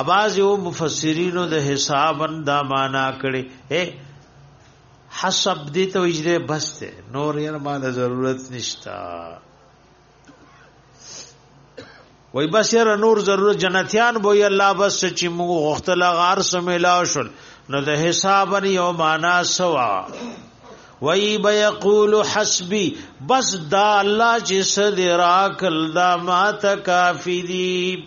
اباز یو مفسرینو د حسابن دا معنا کړي اے حسب دې ته اجره بس ته نور یې ما د ضرورت نشتا وای بس یې نور ضرورت جنتیان بو یې الله بس چې موږ غختل غار سملا شول نو د حسابن یو معنا سوا وای به یقول حسبی بس دا الله چې صدراک الله ما تکافی دی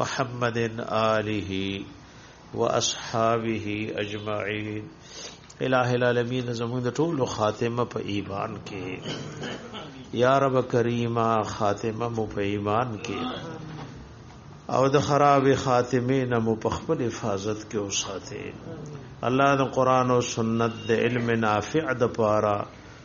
محمد آله واصحابه اجمعين الہ العالمین زمون د ټولو خاتمه په ایمان کې یا رب کریمه خاتمه مو په ایمان کې او د خراب خاتمه نه مو په خپل حفاظت کې اوساته الله د قران او سنت د علم نافع د پاره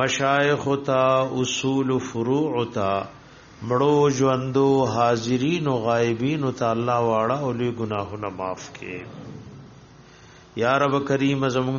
مشایخ تا اصول فروع تا مړو ژوندو حاضرین او غایبین ته الله واړه او لوی ګناهونه معاف کړي یا رب کریم زموږ